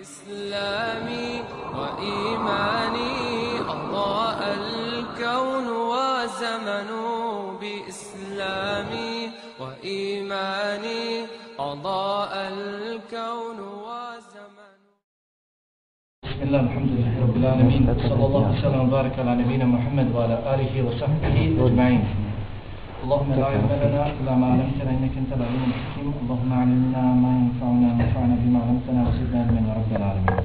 إسلامي وإيماني أضاء الكون وزمن بإسلامي وإيماني أضاء الكون وزمن. بسم الله الحمد لله رب العالمين صلى الله وسلم وبارك على نبينا محمد وعلى آله وصحبه أجمعين. اللهم لا علم لنا إلا ما علمتنا إنك أنت العليم الحكيم اللهم علمنا ما ينفعنا وانفعنا بما علمتنا وزدنا علما يا رب العالمين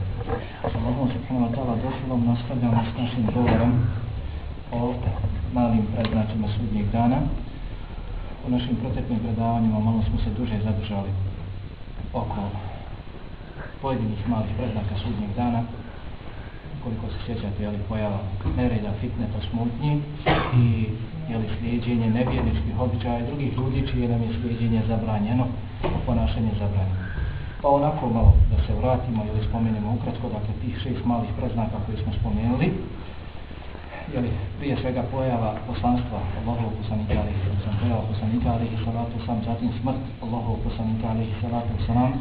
الله سبحانه وتعالى došlo nastavljamo s našim govorom o malim predznačima sudnjeg dana. U našim proteklim predavanjima malo smo se duže zadržali oko pojedinih malih predznaka sudnjeg dana koliko se sjećate, jeli, pojava nereda, fitneta, smutnji i jeli, slijedjenje nevjerničkih običaja i drugih ljudi čije nam je slijedjenje zabranjeno, ponašanje zabranjeno. Pa onako malo da se vratimo ili spomenemo ukratko, dakle tih šest malih preznaka koje smo spomenuli, jeli, prije svega pojava poslanstva Allahovog poslanika alihi sallam, pojava poslanika alihi salatu sallam, zatim smrt Allahovog poslanika alihi salatu sallam,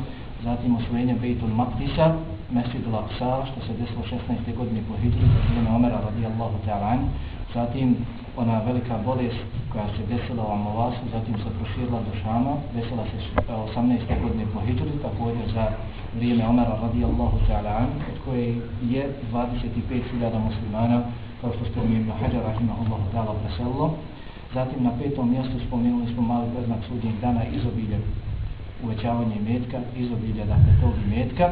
zatim osvojenje Bejtul Maqdisa, Mesjidul Aqsa, što se desilo 16. godine po Hidru, za vrijeme Omera radijallahu ta'ala zatim ona velika bolest koja se desila u Amovasu, zatim se proširila do Šama, desila se 18. godine po Hidru, također za vrijeme Omera radijallahu ta'ala od koje je 25.000 muslimana, kao što ste Ibn Hajar rahimahullahu ta'ala preselilo. Zatim na petom mjestu spomenuli smo mali preznak sudnjeg dana izobilje uvećavanje metka, izobilje dakle tog metka,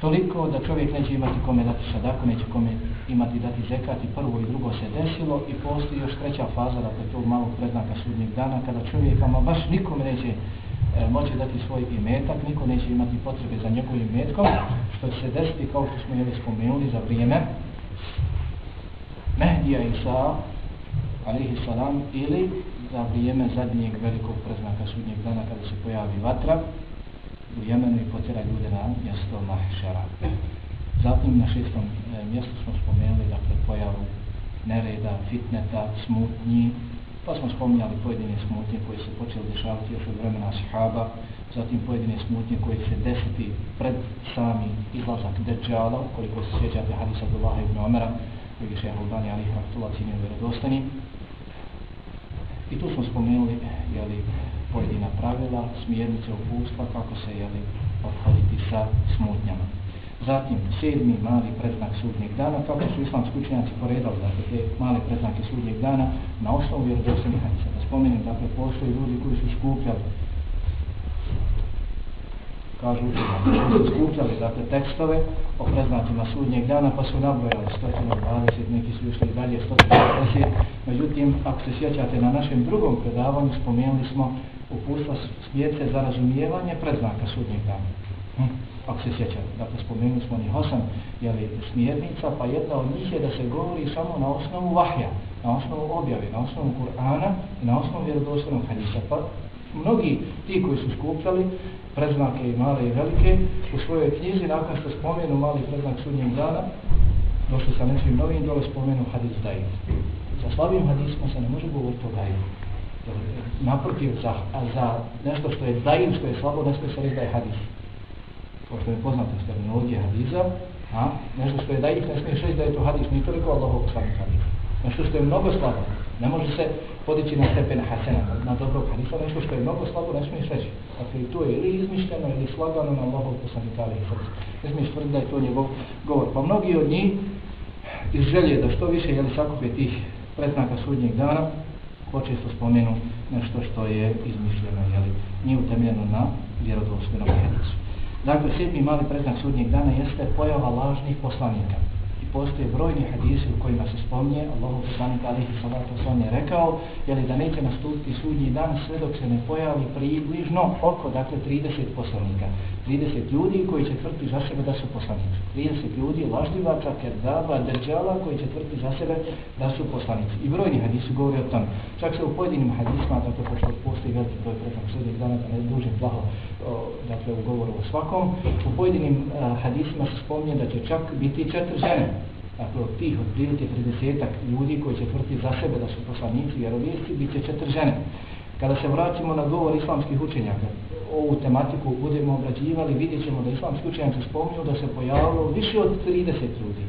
toliko da čovjek neće imati kome dati sadaku, neće kome imati dati zekat i prvo i drugo se desilo i postoji još treća faza dakle tog malog prednaka sudnjeg dana kada čovjek ama baš nikome neće e, moći dati svoj imetak, niko neće imati potrebe za njegovim imetkom, što će se desiti kao što smo jeli spomenuli za vrijeme Mehdija Isa, alihi salam, ili za vrijeme zadnjeg velikog preznaka sudnjeg dana kada se pojavi vatra u Jemenu i potjera ljude na mjesto Mahšera. Zatim na šestom e, mjestu smo spomenuli dakle, pojavu nereda, fitneta, smutnji, pa smo spominjali pojedine smutnje koje se počeli dešavati još od vremena sahaba, zatim pojedine smutnje koje se desiti pred sami izlazak Dejjala, koliko se sjećate hadisa Abdullaha ibn Omera, koji je šeha Albani Ali Rahmatullah cijenio vjerodostani, I tu smo spomenuli jeli, pojedina pravila, smjernice upustva, kako se jeli, obhoditi sa smutnjama. Zatim, sedmi mali predznak sudnjeg dana, kako su islamski učenjaci poredali, dakle, te male predznake sudnjeg dana, na osnovu vjerodostojnih hadisa. Da spomenem, dakle, postoji ljudi koji su skupljali kažu učenjaci, su skupljali dakle, tekstove o preznacima sudnjeg dana, pa su nabrojali 120, neki su išli dalje 140, međutim, ako se sjećate na našem drugom predavanju, spomenuli smo upustva smjece za razumijevanje predznaka sudnjeg dana. Hm? Ako se sjećate, dakle, spomenuli smo njih osam jeli, smjernica, pa jedna od njih je da se govori samo na osnovu vahja, na osnovu objave, na osnovu Kur'ana i na osnovu vjerodostojnog hadisa. Pa mnogi ti koji su skupljali predznake i male i velike u svojoj knjizi nakon što spomenu mali predznak sudnjeg dana došli sa nečim novim dole spomenu hadis dajiv sa slabim hadisma se ne može govoriti o dajiv naprotiv za, za nešto što je dajiv što je slabo ne smije se reći da je hadis. Kao što je poznato s terminologije hadisa a nešto što je dajiv ne smiješ reći da je to hadis nije toliko Allahov poslanik hadis. Nešto što je mnogo slabo ne može se podići na stepen hasena, na dobrog halifa, nešto što je mnogo slabo, ne smiješ reći. Dakle, to je ili izmišljeno, ili slagano na Allahov poslanika, ali ne smiješ tvrditi da je to njegov govor. Pa mnogi od njih iz želje da što više jeli sakupe tih pretnaka sudnjeg dana, počesto spomenu nešto što je izmišljeno, jeli, nije utemljeno na vjerodostojnom hadisu. Dakle, sedmi mali predznak sudnjeg dana jeste pojava lažnih poslanika postoje brojni hadisi u kojima se spomnje, Allahu poslanik alihi salatu sallam je rekao, jeli da neće nastupiti sudnji dan sve dok se ne pojavi približno oko, dakle, 30 poslanika. 30 ljudi koji će tvrti za sebe da su poslanici. 30 ljudi, lažljivača, kerdaba, drđala koji će tvrti za sebe da su poslanici. I brojni hadisi govori o tom. Čak se u pojedinim hadisma, dakle, pošto postoji veliki broj pretom sudnjeg dana, da ne duže plaho, dakle, u govoru o svakom, u pojedinim a, hadisima se spomnje da će čak biti četiri žene dakle od tih otprilike 30 ljudi koji će tvrti za sebe da su poslanici vjerovijesti, bit će četiri žene. Kada se vratimo na govor islamskih učenjaka, ovu tematiku budemo obrađivali, vidjet ćemo da islamski učenjaci spominju da se pojavilo više od 30 ljudi.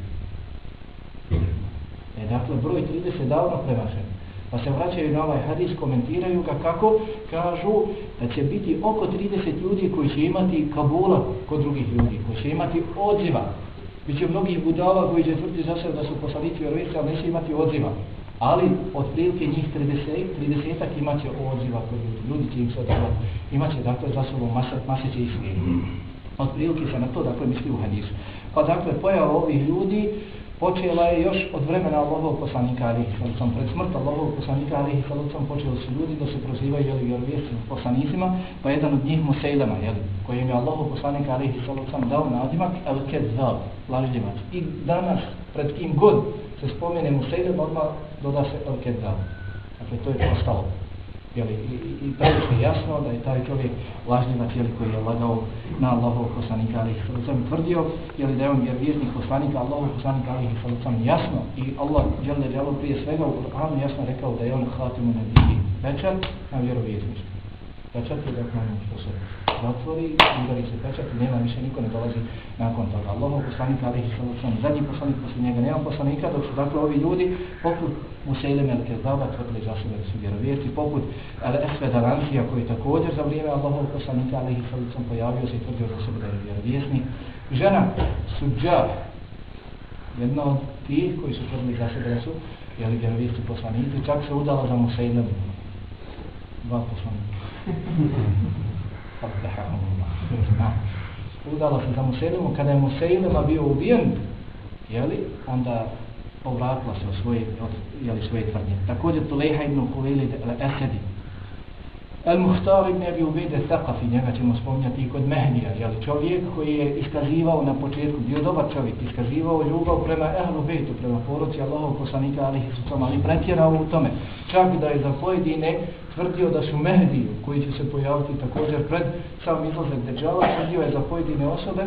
E, dakle, broj 30 davno premašen. Pa se vraćaju na ovaj hadis, komentiraju ga kako kažu da će biti oko 30 ljudi koji će imati kabula kod drugih ljudi, koji će imati odziva. Biće mnogih budala koji će tvrditi za sebe da su poslanici vjerovice, ali neće imati odziva. Ali od prilike njih 30, 30-ak imat će odziva koji ljudi. Ljudi će im se odavati. Imaće dakle za sobom masa, mase će ih slijediti. Od prilike se na to dakle misli u hadisu. Pa dakle pojava ovih ljudi počela je još od vremena Allahovog poslanika alihi sallam. Pred smrt Allahovog poslanika alihi sallam počeli su ljudi da se prozivaju jeli vjerovijesnim poslanicima, pa jedan od njih Musejlema, jeli, kojim je Allahov poslanik alihi sallam dao nadimak El Kezzab, lažljivac. I danas, pred kim god se spomene Musejlem, odmah doda se El Kezzab. Dakle, to je postalo jeli, i, i, i previše jasno da je taj čovjek lažljivac jeli, koji je lagao na Allahov poslanika ali sam tvrdio jeli, da je on vjervjesnik poslanika Allahov poslanika ali sam jasno. I Allah žele djelo prije svega u Koranu jasno rekao da je on hvatimu na dvije večer na vjerovjesništvo pečat je dakle ono što se zatvori, udari se pečat i nema više niko ne dolazi nakon toga. Allah poslanika ali sam zadnji poslanik poslije njega nema poslanika dok su dakle ovi ljudi poput Musejlem el Kezdava tvrdili za sebe da su vjerovijesti poput El Esved Alansija koji također za vrijeme Allahov poslanika ali sam pojavio se i tvrdio za sebe da je vjerovijesni. Žena Suđa jedna od tih koji su tvrdili za sebe da su jeli vjerovijesti poslanici čak se udala za Musejlem dva poslanika. Udala se za Musejlemu, kada je Musejlema bio ubijen, jeli, onda povratila se od svoje, od, jeli, svoje tvrdnje. Također Tulejha ibn Kulili al-Esedi, Al-Muhtar ibn Abi Ubejde Thaqafi, njega ćemo spominjati i kod Mehdija, jel čovjek koji je iskazivao na početku, bio dobar čovjek, iskazivao ljubav prema Ehlu Bejtu, prema poroci Allahov poslanika ali, sucama, ali pretjerao u tome. Čak da je za pojedine tvrdio da su Mehdiju, koji će se pojaviti također pred sam izlazak Dejjala, tvrdio je za pojedine osobe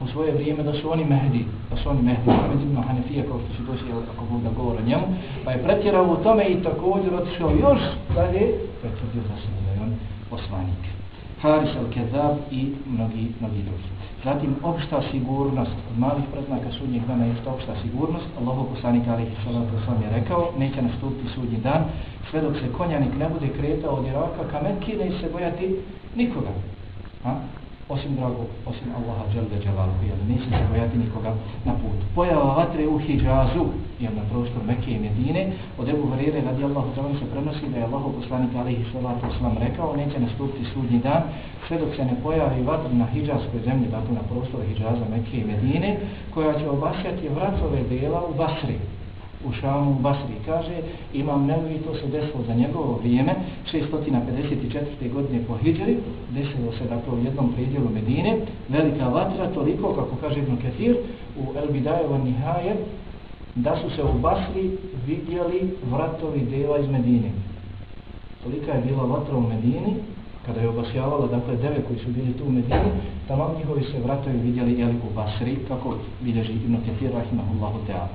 u svoje vrijeme da su oni Mehdi, da su oni Mehdi, Ahmed ibn Hanefija, kao što se doći, ako Bog da govore njemu, pa je pretjerao u tome i također otišao još dalje, pretvrdio za sebe da je on poslanik. Haris al-Kezab i mnogi, mnogi drugi. Zatim, opšta sigurnost, od malih preznaka sudnjeg dana je opšta sigurnost. Allaho poslanik alihi salatu wasalam je rekao, neće nastupiti sudnji dan, sve dok se konjanik ne bude kretao od Iraka ka Mekke, ne se bojati nikoga. Ha? Osim dragog, osim Allaha dželde dželalu, jer neće se bojati nikoga na putu. Pojava vatre u Hijazu, jer na prostor Mekke i Medine, od Ebu Hrere radi Allahu dželalu se prenosi da je Allahu poslanik alihi salatu wasalam rekao, neće nastupiti sudnji dan, sve dok se ne pojavi vatra na Hijazskoj zemlji, dakle na prostoru Hijaza, Mekke i Medine, koja će obasjati vratove dela u Basri, u Šamu, u Basri, kaže, imam nevi, to se desilo za njegovo vrijeme, 654. godine po Hidžari, desilo se dakle u jednom predijelu Medine, velika vatra, toliko, kako kaže Ibn Ketir, u El Bidajeva Nihaje, da su se u Basri vidjeli vratovi dela iz Medine. Tolika je bila vatra u Medini, kada je obasjavala, dakle, deve koji su bili tu u Medini, tamo njihovi se vratovi vidjeli jeli, u Basri, kako bilježi Ibn Ketir, rahimahullahu teala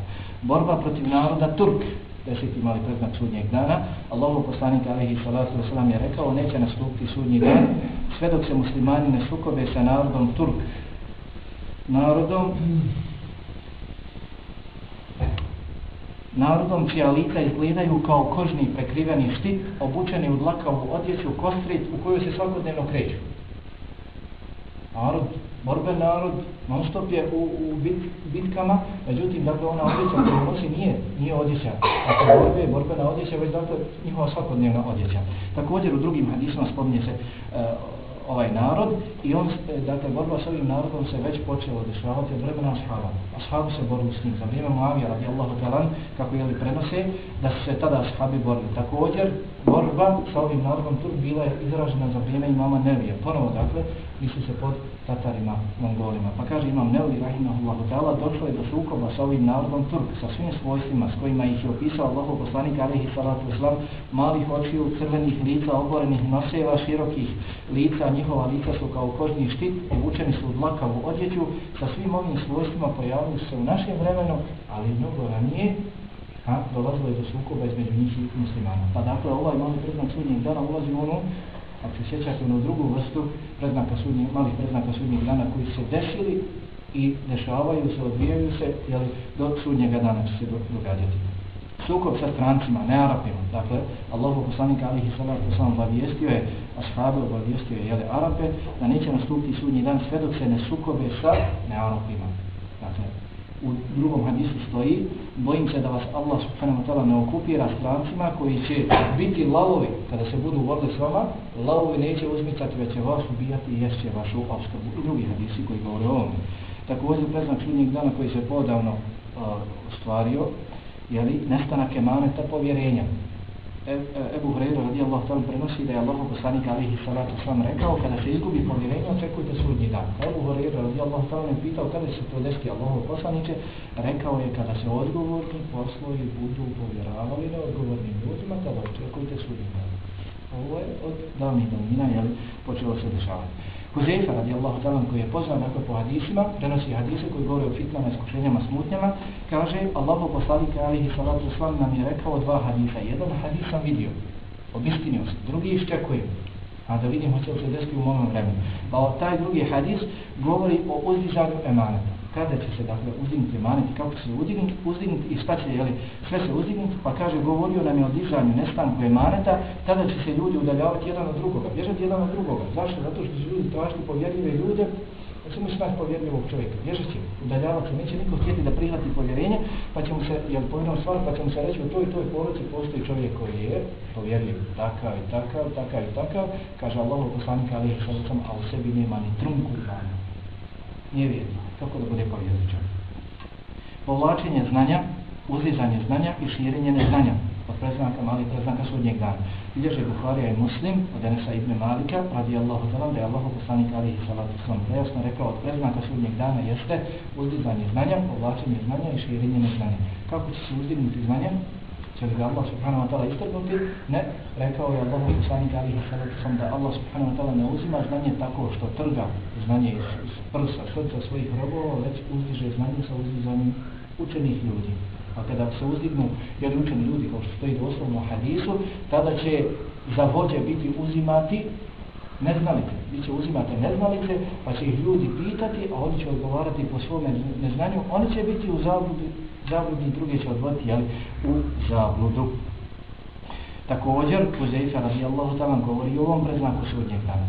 borba protiv naroda Turk, deseti mali preznak sudnjeg dana. Allahu poslanik alaihi salatu wasalam je rekao, neće nastupiti sudnji dan, sve dok se muslimani ne sukobe sa narodom Turk. Narodom narodom čija lica izgledaju kao kožni prekriveni štit, obučeni u dlakavu odjeću kostrit u koju se svakodnevno kreću. Narod borben narod, non stop je u, u bit, bitkama, međutim, dakle, ona odjeća koju nosi nije, nije odjeća. Dakle, borbe je borbena odjeća, već dakle, njihova svakodnevna odjeća. Također, u drugim hadisma spominje se e, ovaj narod i on, e, dakle, borba s ovim narodom se već počela dešavati od vremena ashaba. Ashabu se borili s njim za vrijeme Muavija, radi Allahu talan, kako je li prenose, da su se tada ashabi borili. Također, borba sa ovim narodom Turk bila je izražena za vrijeme imama Nevija. Ponovo, dakle, misli se pod Tatarima, Mongolima. Pa kaže imam Nevi, rahimahullah, ta'ala, došlo je do sukoba sa ovim narodom Turk, sa svim svojstvima s kojima ih je opisao Allahov poslanik, alihi salatu islam, malih očiju, crvenih lica, oborenih noseva, širokih lica, njihova lica su kao kožni štit, obučeni su u dlakavu odjeću, sa svim ovim svojstvima pojavili se u našem vremenu, ali mnogo ranije, a, dolazilo je do sukoba između njih i muslimana. Pa dakle, ovaj mali predznak sudnjeg dana ulazi u ono, ako se sjećate, ono drugu vrstu predznaka sudnjeg, malih predznaka sudnjeg dana koji su se desili i dešavaju se, odvijaju se, jeli, do sudnjega dana će se događati. Sukob sa strancima, ne Arapima. Dakle, Allahu poslanik alihi salatu sam obavijestio je, ashabe obavijestio je, jeli, Arape, da neće nastupiti sudnji dan sve dok se ne sukobe sa ne Arapima. U drugom hadisu stoji, bojim se da vas Allah subhanahu wa ta'ala ne okupira strancima koji će biti lavovi kada se budu vodili s vama, lavovi neće uzmicati, već će vas ubijati i ješće vašu obskrbu. I drugi hadisi koji govore o ovome. Također preznak sudnjeg dana koji se podavno uh, stvario, jeli, nestanak emaneta povjerenja. E, e, Ebu Hureyre radijallahu ta'ala prenosi da je Allah poslanik alihi salatu sam rekao kada se izgubi pomirenje očekujte sudnji dan. Ebu Hureyre radijallahu ta'ala je pitao kada se to desiti Allah poslaniće, rekao je kada se odgovorni poslovi budu povjeravali na odgovornim ljudima tada očekujte sudnji dan. Ovo je od davnih domina jel, počelo se dešavati. Huzeyfa radijallahu ta'ala koji je poznan dakle po hadisima, prenosi hadise koji govore o fitnama, iskušenjama, smutnjama, kaže Allahu poslanik alihi salatu slan nam je rekao dva hadisa. Jedan hadis sam vidio, obistinio sam, drugi iščekujem, a da vidim hoće li se desiti u mom vremenu. Pa taj drugi hadis govori o uzdižanju emaneta kada će se dakle uzdignuti emanet kako će se uzdignuti, uzdignuti i šta će, jeli, sve se uzdignuti, pa kaže, govorio nam je o dizanju nestanku emaneta, tada će se ljudi udaljavati jedan od drugoga, bježati jedan od drugoga. Zašto? Zato što će ljudi tražiti povjerljive ljude, da se mu smati povjerljivog čovjeka. Bježat će, udaljavati se, neće niko htjeti da prihvati povjerenje, pa će mu se, jel, pojeno stvar, pa će mu se reći, u toj toj porodici postoji čovjek koji je povjerljiv, takav i takav, takav i takav, kaže Allah, poslanika, ali je a u sebi nema ni trunku imana. Nije vjerno kako da bude povjezičan. Povlačenje znanja, uzizanje znanja i širenje neznanja od preznaka malih preznaka sudnjeg dana. Bilježe Buharija i Muslim od Enesa ibn Malika, radi Allahu talam, da je Allah poslanik alihi salatu sallam prejasno rekao od preznaka sudnjeg dana jeste uzizanje znanja, povlačenje znanja i širenje neznanja. Kako će se uzdignuti znanja? Će li ga Allah subhanahu wa ta'ala istrgnuti? Ne, rekao je Allah poslanik alihi salatu sam da Allah subhanahu wa ta'ala ne uzima znanje tako što trga znanje iz prsa, srca svojih robova, već uzdiže znanje sa uzdizanjem učenih ljudi. A kada se uzdignu jedni učeni ljudi, kao što stoji doslovno u hadisu, tada će za vođe biti uzimati neznalice. Vi će uzimati neznalice, pa će ih ljudi pitati, a oni će odgovarati po svome neznanju. Oni će biti u zabludi zabludi, druge će odvoditi jel, u zabludu. Također, Kuzeyfa radijallahu ta'ala govori o ovom preznaku sudnjeg dana.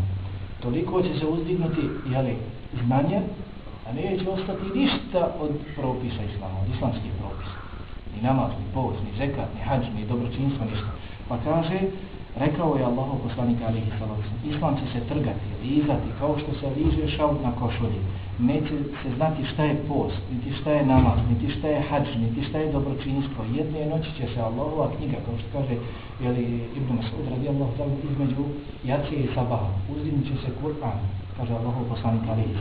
Toliko će se uzdignuti jeli, znanje, a neće ostati ništa od propisa islama, od islamskih propisa. Ni namaz, ni post, ni zekat, ni hađ, ni dobročinstvo, ništa. Pa kaže, rekao je Allahov poslanik alihi sallam, islam će se trgati, lizati, kao što se liže šaut na košulji neće se znati šta je post, niti šta je namaz, niti šta je hađ, niti šta je dobročinstvo. Jedne noći će se Allahova knjiga, kao što kaže jeli, Ibn Masud radi Allah između jacije i sabaha. Uzimit će se Kur'an, kaže Allah poslanik alihi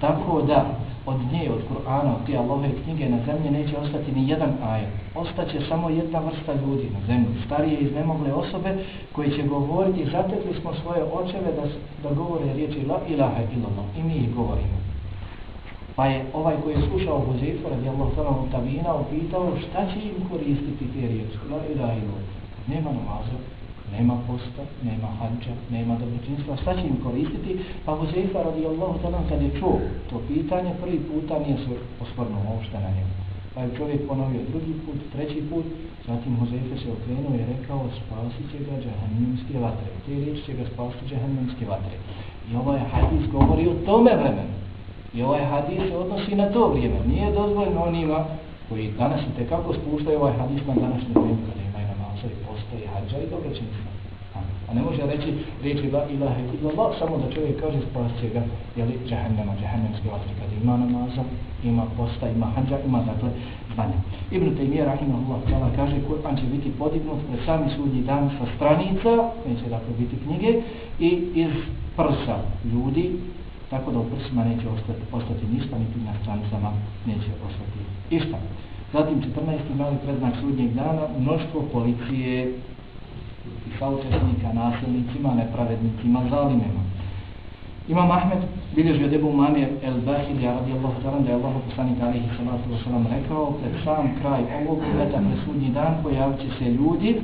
Tako da od nje, od Kur'ana, od te Allahove knjige na zemlji neće ostati ni jedan ajet. Ostaće samo jedna vrsta ljudi na zemlji, starije i znemogle osobe koji će govoriti, zatekli smo svoje očeve da, da govore riječi la ilaha illallah i mi ih govorimo. Pa je ovaj koji je slušao Huzefa radi Allah sallam tabina upitao šta će im koristiti te riječi. La ilaha illallah. Nema namaza, nema posta, nema hađa, nema dobročinstva. Šta će im koristiti? Pa Huzeifa radi Allah sallam kad je čuo to pitanje, prvi puta nije se osvrnuo uopšte na njemu. Pa je čovjek ponovio drugi put, treći put, zatim Huzeifa se okrenuo i rekao spasit će ga džahannimske vatre. Te riječi će ga spasiti džahannimske vatre. I ovaj hadis govori o tome vremenu. I ovaj hadis se odnosi na to vrijeme. Nije dozvoljeno onima koji danas i tekako spuštaju ovaj hadis na današnje vrijeme kada imaju namaza i posta i hađa i dobročinstva. A ne može reći riječ la ilaha illallah samo da čovjek kaže spas će ga jeli džahennema, džahennemske vatre kad ima namaza, ima posta, ima hađa, ima dakle znanja. Ibn Taymiye rahimahullah ta'ala kaže Kur'an će biti podignut pred sami sudnji dan sa stranica, neće dakle biti knjige i iz prsa ljudi tako da u prsima neće ostati, ostati ništa, niti na stranicama neće ostati išta. Zatim 14. mali predznak sudnjeg dana, mnoštvo policije i saučesnika, nasilnicima, nepravednicima, zalimima. Imam Ahmed bilježi od Ebu Mamir el Bahilja radijallahu ta'ala da je Allah poslanik alihi salatu wasalam rekao pred sam kraj ovog leta presudnji dan pojavit će se ljudi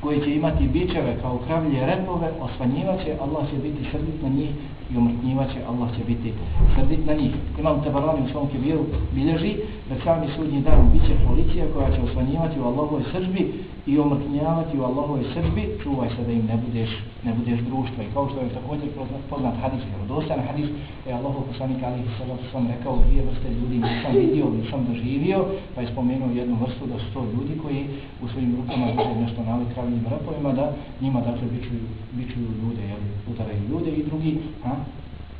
koji će imati bičeve kao kravlje repove, osvanjivaće, Allah će biti srdit na njih i umrtnjivaće, Allah će biti srdit na njih. Imam Tabarani u svom kebiru bilježi da sami sudnji dan bit će policija koja će osvanjivati u Allahovoj sržbi i omrtnjavati u Allahove srbi, čuvaj se da im ne budeš, ne budeš društva. I kao što je također poznat hadis, jer dostan hadis je Allahov poslanik Ali sallatu sam rekao dvije vrste ljudi nisam vidio, nisam doživio, pa je spomenuo jednu vrstu da su to ljudi koji u svojim rukama drže nešto nalik kravnim rapovima, da njima dakle bičuju, bičuju ljude, jel, utaraju ljude i drugi, a,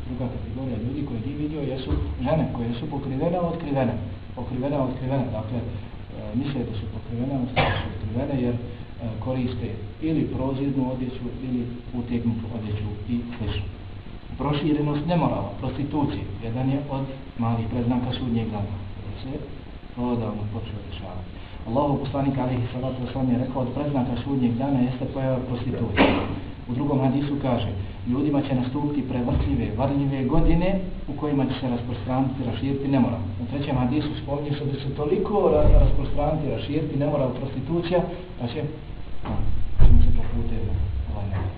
druga kategorija ljudi koje ti vidio jesu žene koje su pokrivene otkrivene. Pokrivene otkrivene, dakle, e, misle da su pokrivene mene jer e, koriste ili prozirnu odjeću ili utegnutu odjeću i slično. Proširenost nemorala, prostitucije, jedan je od malih predznaka sudnjeg dana. Se odavno počeo rješavati. Allahu poslanik alihi salatu wasalam je rekao od predznaka sudnjeg dana jeste pojava prostitucije. U drugom hadisu kaže, ljudima će nastupiti prevrtljive, varljive godine u kojima će se rasprostraniti, raširiti nemoral. U trećem hadisu spominje se da se toliko rasprostraniti, raširiti nemoral prostitucija, da će, a, ćemo se poputiti ovaj nemoral.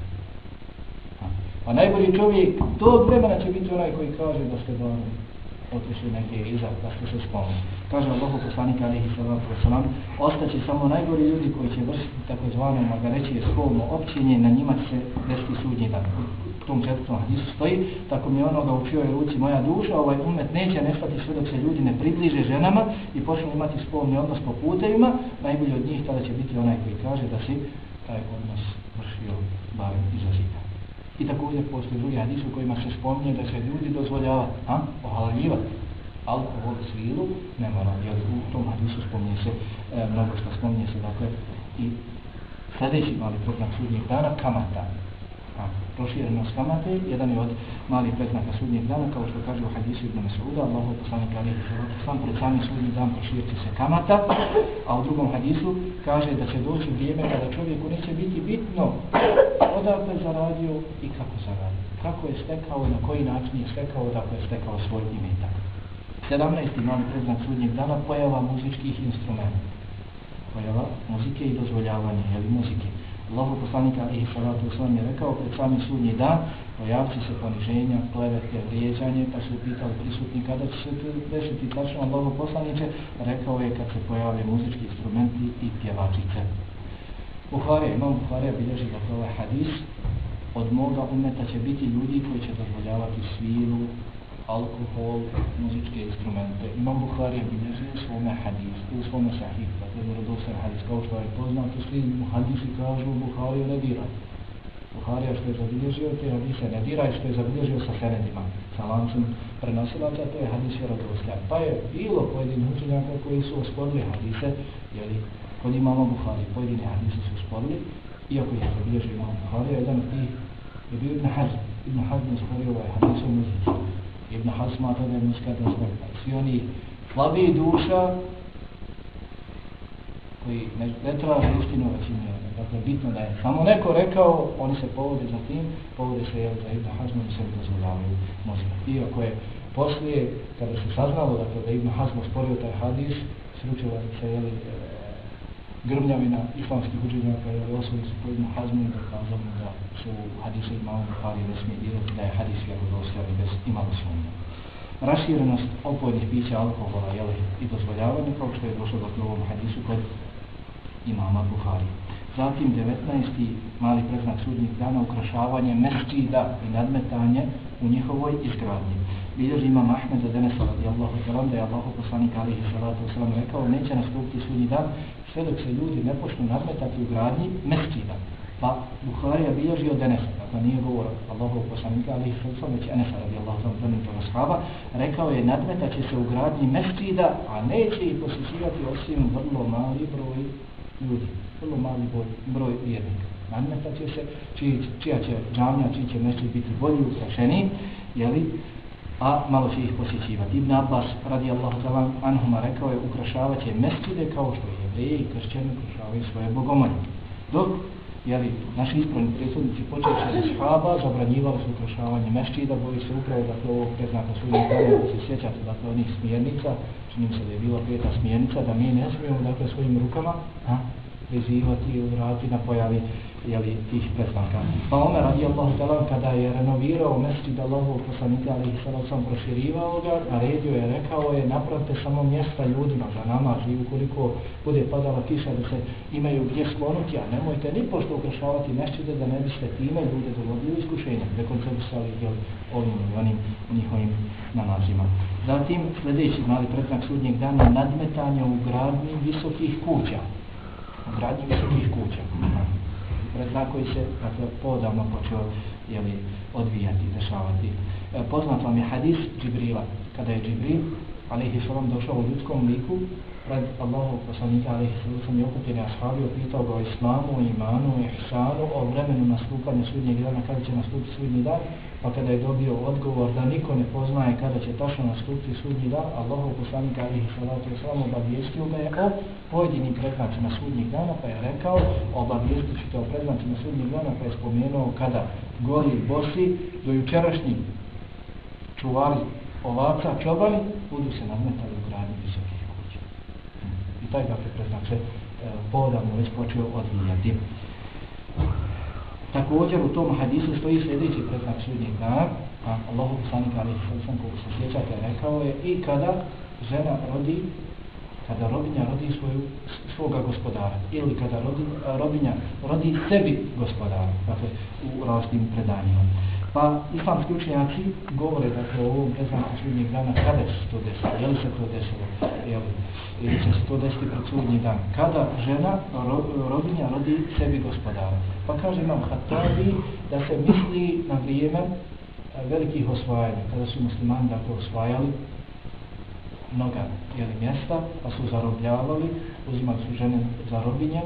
A najbolji čovjek tog vremena će biti onaj koji kaže da ste dobro otišli negdje iza, da ste se spomni. Kaže Allah poslanik alihi sallatu wasalam, ostaće samo najgori ljudi koji će vršiti takozvano magarećije spolno općenje, na njima će se desiti sudnji dan. U tom četvrtom hadisu stoji, tako mi onoga u čijoj ruci moja duša, ovaj umet neće nestati sve dok se ljudi ne približe ženama i počne imati spolni odnos po putevima, najbolji od njih tada će biti onaj koji kaže da si taj odnos vršio barem iza zida. I također postoje drugi hadis u kojima se spominje da se ljudi dozvoljava a, ohalaljivati alkohol, svilu, ne mora, jer u tom hadisu spominje se, e, mnogo što spominje se, dakle, i sljedeći mali program sudnjeg dana, kamata. A, proširenost kamate, jedan je od malih preznaka sudnjeg dana, kao što kaže u hadisu Ibn Mesauda, Allahu poslanik alihi salatu sam pred samim sudnjim dan proširit se kamata, a u drugom hadisu kaže da će doći vrijeme kada čovjeku neće biti bitno odakle zaradio i kako zaradio. Kako je stekao, na koji način je stekao, odakle je stekao svoj imetak. 17. imam preznak sudnjeg dana pojava muzičkih instrumenta. Pojava muzike i dozvoljavanje, jel, muzike. Allahu poslanik alihi salatu uslam je rekao pred sami sudnji dan pojavci se poniženja, klevete, vrijeđanje, pa su pitali prisutni kada će se desiti tačno Allahu poslaniće, rekao je kad se pojave muzički instrumenti i pjevačice. Buharija, imam Buharija bilježi da ovaj hadis od moga umeta će biti ljudi koji će dozvoljavati svilu, alkohol, muzičke instrumente. Imam Bukhari je bilježio u svome hadisu, u svome sahih, dakle vjerodostan hadis, kao što je poznato, svi mu hadisi kažu Bukhari ne dira. Buharija što je zabilježio, te hadise ne diraj, što je zabilježio sa senedima, sa lancem prenosilaca, to je hadis vjerodostan. Pa je bilo pojedini učenjaka koji su osporili hadise, jeli, kod imama Bukhari, pojedini hadise su osporili, iako je zabilježio imam Buharija, jedan od tih je bio Ibn Hazm. Ibn Hazm je sporio ovaj hadis u muzici. Ibn Hasma smatra je muska dozvoljena. Svi oni slabiji duša koji ne, ne traže istinu već im je dakle, bitno da je samo neko rekao, oni se povode za tim, povode se jel, za Ibn Hazm i se dozvoljavaju muziku. Iako je poslije, kada se saznalo dakle, da Ibn Hazm sporio taj hadis, sručila se jeli, grmljavina islamskih učenjaka je osobi su pojedinu Hazmi i da su hadise imamo Bukhari ne smije dirati da je hadis vjerodostojan bez imalo sumnje. Raširenost opojnih pića alkohola jeli, i dozvoljavanje kao što je došlo do ovom hadisu kod imama Buhari. Zatim 19. mali preznak sudnjih dana ukrašavanje mesčida i nadmetanje u njihovoj izgradnji. Bilježi imam Ahmed za Denesa radijallahu sallam da je Allahu poslanik alihi salatu wasalam rekao neće nastupiti sudnji dan sve dok se ljudi ne počnu nadmetati u gradnji mesčida. Pa Buharija bilježi od Denesa, dakle nije govor Allahov poslanika alihi salatu wasalam, već Enesa radijallahu sallam talam talam shaba, rekao je nadmetat će se u gradnji mesčida, a neće ih posjećivati osim vrlo mali broj ljudi, vrlo mali broj, broj vjernika. Nadmetat će se, čiji, čija će džamija, čiji će mesčid biti bolji, ukrašeniji, jeli, a malo će ih posjećivati. Ibn Abbas radijallahu ta'ala anhuma rekao je ukrašavat će mestide kao što je jevreji i kršćani ukrašavaju svoje bogomolje. Dok jeli, naši ispravni predsjednici počeći od shaba, zabranjivali su ukrašavanje mešćida, boji se upravo da to ovog preznaka svojim dana, da se sjećate dakle onih smjernica, čini se da je bila peta smjernica, da mi ne smijemo dakle svojim rukama a, vezivati i raditi na pojavi jeli, tih preznaka. Pa Omer radi Allah talan kada je renovirao mesčid Allahu poslanika ali ih sada sam proširivao ga, naredio je, rekao je napravite samo mjesta ljudima za namaz i ukoliko bude padala kiša da se imaju gdje sklonuti, a nemojte ni pošto ukrašavati mesčide da ne biste time ljude dovodili u iskušenja, da se jeli, ovim i onim njihovim namazima. Zatim sljedeći mali preznak sudnjeg dana nadmetanje u gradnji visokih kuća. U svih kuća. Preznak koji se dakle, podavno počeo jeli, odvijati, dešavati. E, poznat vam je hadis Džibrila, kada je Džibril, alaihi sallam, došao u ljudskom liku, pred Allahov poslanika, alaihi sallam, je okupljeni ashabi, opitao ga o islamu, imanu, ihsanu, o vremenu nastupanja sudnjeg dana, kada će nastupiti sudnji dan, pa kada je dobio odgovor da niko ne poznaje kada će tačno nastupiti sudnji dan, Allahov poslanika, alaihi islam obavijestio ga je o pojedinim predznacima sudnjih dana, pa je rekao, obavijestit ćete o predznacima sudnjih dana, pa je spomenuo kada goli bosi do jučerašnji čuvari ovaca, čobani, budu se nadmetali u gradnju visokih kuća. I taj dakle preznak se e, povodavno već počeo odvijati. Također u tom hadisu stoji sljedeći predznak sudnjeg dana, a Allah poslanik ali sam koliko se sjećate rekao je i kada žena rodi kada robinja rodi svoju, svoga gospodara ili kada rodi, robinja rodi sebi gospodara, dakle u raznim predanjima. Pa islamski učenjaci govore dakle, o ovom preznaku sudnjeg dana kada će se to desilo, je li se to desilo, je li, ili će se to desiti pred sudnji dan. Kada žena, ro, rodinja, rodi sebi gospodara. Pa kaže imam Hatabi da se misli na vrijeme eh, velikih osvajanja, kada su muslimani dakle osvajali mnoga jeli, mjesta, pa su zarobljavali, uzimali su žene za robinje,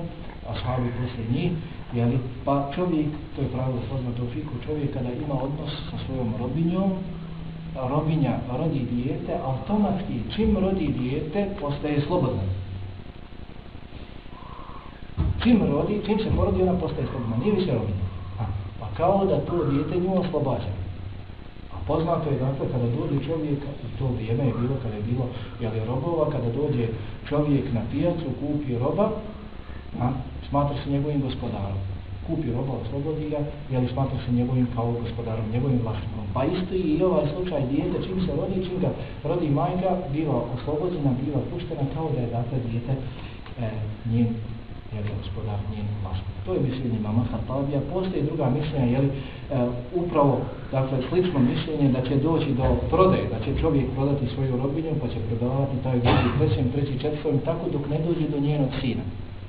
a sahabi posle njih, jeli, pa čovjek, to je pravilo poznato u fiku, čovjek kada ima odnos sa svojom robinjom, robinja rodi dijete, automatski čim rodi dijete, postaje slobodna. Čim rodi, čim se porodi, ona postaje slobodna, nije više robinja. A, pa kao da to dijete nju oslobađa. A poznato je dakle kada dođe čovjek, to vrijeme je bilo kada je bilo jeli, robova, kada dođe čovjek na pijacu, kupi roba, a, smatra se njegovim gospodarom. Kupi roba, oslobodi ga, jel smatra se njegovim kao gospodarom, njegovim vlasnikom. Pa isto i ovaj slučaj dijete, čim se rodi, čim ga rodi majka, biva oslobođena, biva puštena, kao da je dakle dijete e, njen jel, gospodar, njen vlasnik. To je mišljenje mama Hatabija. Postoji druga mišljenja, jel, e, upravo, dakle, slično mišljenje da će doći do prodaje, da će čovjek prodati svoju robinju, pa će prodavati taj drugi, trećem, treći, četvrtom, tako dok ne dođe do njenog sina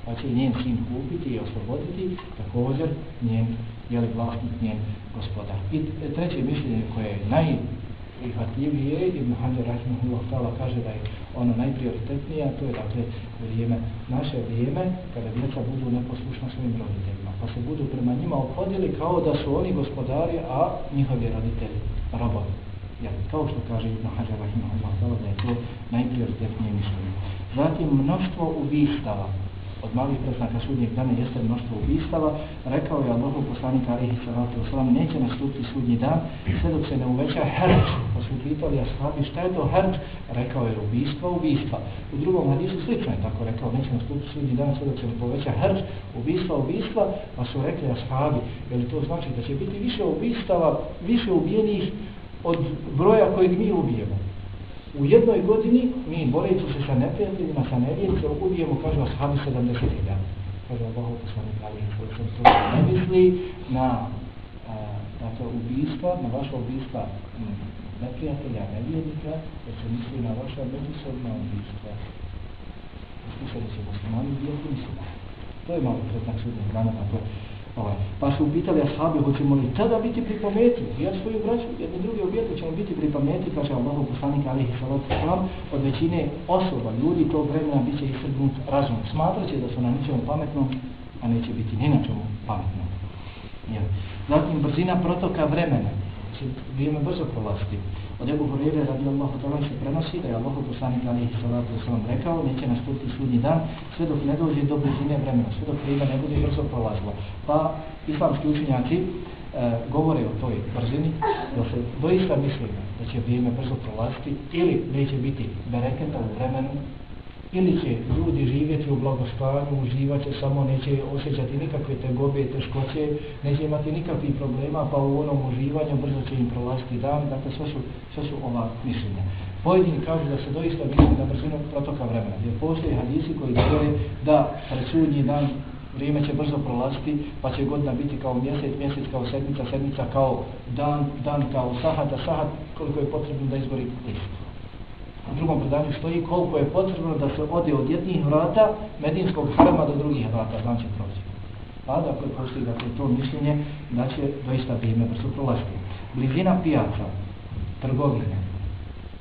pa će njen sin kupiti i osloboditi, također njen, jeli vlasnik, njen gospodar. I treće mišljenje koje je najprihvatljivije, Ibn Hajar Rahimahullah Tala kaže da je ono najprioritetnije, to je dakle vrijeme, naše vrijeme, kada djeca budu neposlušna svojim roditeljima, pa se budu prema njima obhodili kao da su oni gospodari, a njihovi roditelji robovi. Ja, kao što kaže Ibn Hajar Rahimahullah Tala da je to najprioritetnije mišljenje. Zatim mnoštvo ubistava, od malih preznaka sudnjeg dana jeste mnoštvo ubistava, rekao je Allah poslanik Alihi Salatu Oslam, neće nastupiti sudnji dan, sve dok se ne uveća herč. Pa su pitali ashabi, šta je to herč? Rekao je ubistva, ubistva. U drugom hadisu slično je tako rekao, neće nastupiti sudnji dan, sve dok se ne poveća herč, ubistva, ubistva, pa su rekli ashabi, je li to znači da će biti više ubistava, više ubijenih od broja kojeg mi ubijemo. U jednoj godini mi boreći se sa neprijateljima, sa nevjericom, ubijemo, kažu ashabi 70 dana. Kaže Allah, poslani pravi, koji sam to ne misli na a, na to ubijstva, na vaša ubijstva mm, neprijatelja, nevjernika, jer se misli na vaša međusobna ubijstva. Slušali se muslimani, ubijati muslimani. To je malo prednak sudnog dana, pa to Ovaj. Pa su upitali ashabi, hoćemo li tada biti pri pameti? Ja svoju braću, jedni drugi objeti ćemo biti pri pameti, kaže Allahu poslanik alihi salatu salam, od većine osoba, ljudi tog vremena bit će isrgnut razum. Smatraće da su na ničemu pametnom, a neće biti ni na čemu pametnom. Jel. Zatim, brzina protoka vremena. Znači, će vrijeme brzo prolaziti. Od Ebu Hurere radi Allahu ta'ala se prenosi da je Allah poslanik alihi salatu wasalam rekao neće nastupiti sudnji dan sve dok ne dođe do blizine vremena, sve dok vrijeme ne bude brzo prolazilo. Pa islamski učenjaci e, govore o toj brzini, da se doista misli da će vrijeme brzo prolaziti ili neće biti bereketa u vremenu ili će ljudi živjeti u blagostanju, uživat će samo, neće osjećati nikakve tegobe, teškoće, neće imati nikakvih problema, pa u onom uživanju brzo će im prolaziti dan, dakle sve su, sve su ova mišljenja. Pojedini kažu da se doista misli na brzinu protoka vremena, jer postoje hadisi koji govore da pred sudnji dan vrijeme će brzo prolaziti, pa će godina biti kao mjesec, mjesec kao sedmica, sedmica kao dan, dan kao sahat, a sahat koliko je potrebno da izgori list u drugom predanju stoji koliko je potrebno da se ode od jednih vrata medinskog harama do drugih vrata, znači proći. Pa dakle, postoji dakle, to mišljenje da će doista vrijeme brzo prolaziti. Blizina pijaca, trgovine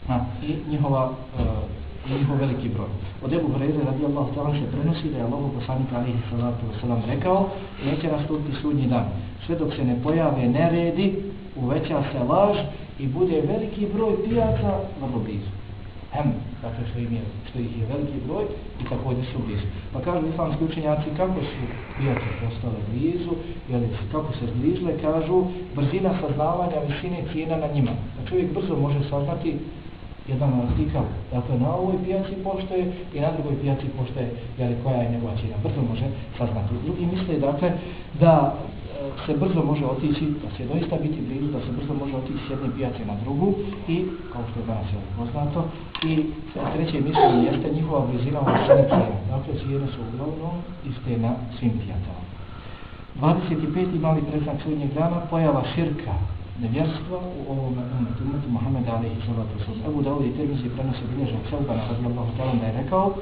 a, i njihova e, njihov veliki broj. Od Ebu Hreze radi Allah talan se prenosi da je Allah poslanik alihi salatu wasalam rekao neće nastupiti sudnji dan. Sve dok se ne pojave neredi, uveća se laž i bude veliki broj pijaca na blizu hem, dakle što, im je, što ih je veliki broj i također su blizu. Pa kažu islamski učenjaci kako su pijace postale blizu, jeli, kako se zbližile, kažu brzina saznavanja visine cijena na njima. Da čovjek brzo može saznati jedan artikal, dakle na ovoj pijaci poštoje i na drugoj pijaci poštoje, jeli, koja je njegova cijena. Brzo može saznati. Drugi misle, dakle, da se brzo može otići, da se doista biti blizu, da se brzo može otići s jedne pijace na drugu i, kao što je danas je poznato, i treće mišljenje jeste njihova blizina u sveme cijene. Dakle, cijene su uglavnom iste na svim pijacama. 25. mali predznak sudnjeg dana pojava širka, nevjerstva u ovom umetu, umetu Muhammeda alaihi sallatu sallam. Ebu Dawud i Tirmizi prenose bilježak Selbana radijallahu ta'ala da je rekao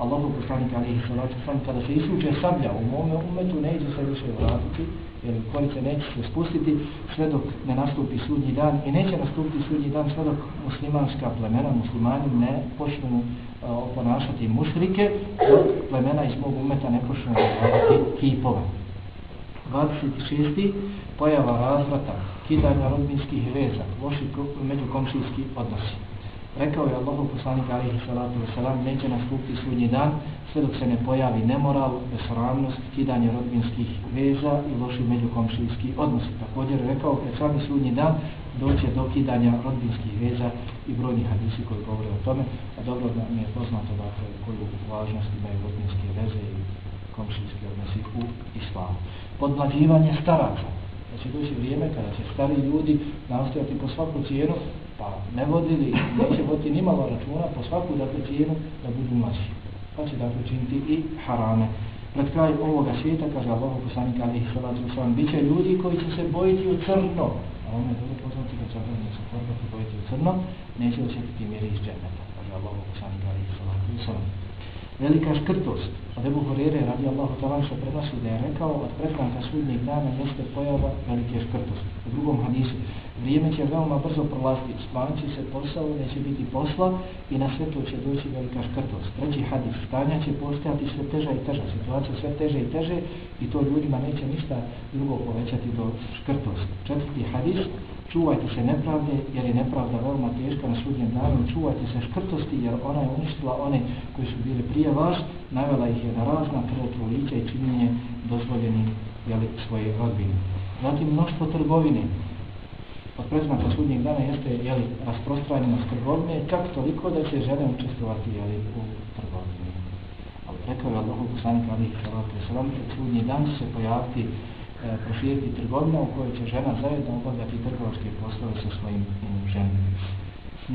Allahu poslanik alaihi salatu sam kada se isuče sablja u mome umetu neće se više vratiti jer korice neće se spustiti sve dok ne nastupi sudnji dan i neće nastupiti sudnji dan sve dok muslimanska plemena, muslimani ne počnu e, uh, ponašati mušrike dok plemena iz mog umeta ne počnu raditi kipove. 26. pojava razvrata, kidanja rodbinskih veza, loši međukomšijski odnosi. Rekao je Allahu poslanik alihi salatu wasalam, neće nastupiti sudnji dan, sve dok se ne pojavi nemoral, besramnost, kidanje rodbinskih veza i loši međukomšijski odnosi. Također je rekao, pred sami sudnji dan doće do kidanja rodbinskih veza i brojnih hadisi koji govore o tome, a dobro da mi je poznato dakle, koju važnost imaju rodbinske veze i komšijski odnosi u islamu. Podmlađivanje staraca. Da će doći vrijeme kada će stari ljudi nastojati po svaku cijenu pa ne vodili, neće voditi ni malo računa po svaku dakle cijenu da budu mlađi. Pa će dakle činiti i harame. Pred kraj ovoga svijeta, kaže Allah poslanik alihi salatu sallam, bit će ljudi koji će se bojiti u crno. A ono je dobro poznati kad zabranje se porbati bojiti u crno, neće osjetiti mjeri iz džemeta. kaže Allah poslanik alihi salatu sallam velika škrtost. Od Ebu Horeire radi Allahu talan što prenosi da je rekao od prestanka sudnjeg dana jeste pojava velike škrtosti. U drugom hadisu, vrijeme će veoma brzo prolaziti, spanči se posao, neće biti posla i na sve to će doći velika škrtost. Treći hadis, stanja će postojati sve teža i teža, situacija sve teže i teže i to ljudima neće ništa drugo povećati do škrtosti. Četvrti hadis, čuvajte se nepravde jer je nepravda veoma teška na sudnjem danu. Čuvajte se škrtosti jer ona je uništila one koji su bili prije vas navela ih je na razna krvotvolića i činjenje dozvoljeni jeli, svoje rodbine. Zatim mnoštvo trgovine. Od preznaka sudnjeg dana jeste jeli, rasprostranjenost trgovine čak toliko da će žene učestovati jeli, u trgovini. Ali rekao je Allah poslanik ali sudnji dan će se pojaviti E, proširiti trgovina u kojoj će žena zajedno obavljati trgovačke poslove sa svojim ženima.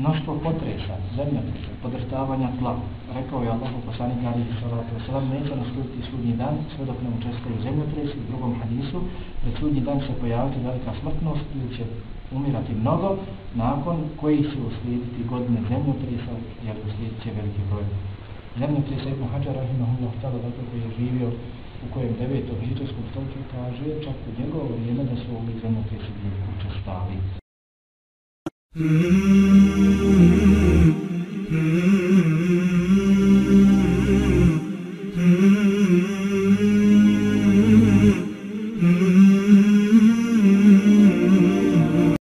Mnoštvo potresa, zemljotresa, podrštavanja tla. Rekao je Allah poslanik Ali Salatu Veselam, neće nastupiti sudnji dan sve dok ne učestaju zemljotres u drugom hadisu, da sudnji dan se pojaviti velika smrtnost ili će umirati mnogo, nakon koji će uslijediti godine zemljotresa, jer uslijedit će veliki broj zemljotresa. Ibn Hađar Rahimahullah tada dakle koji je živio u kojem devetom hijđarsko stoljeće kaže čak u njegovo vrijeme da su ovi zemljotresi bili učestali. Mm -hmm. Mm -hmm.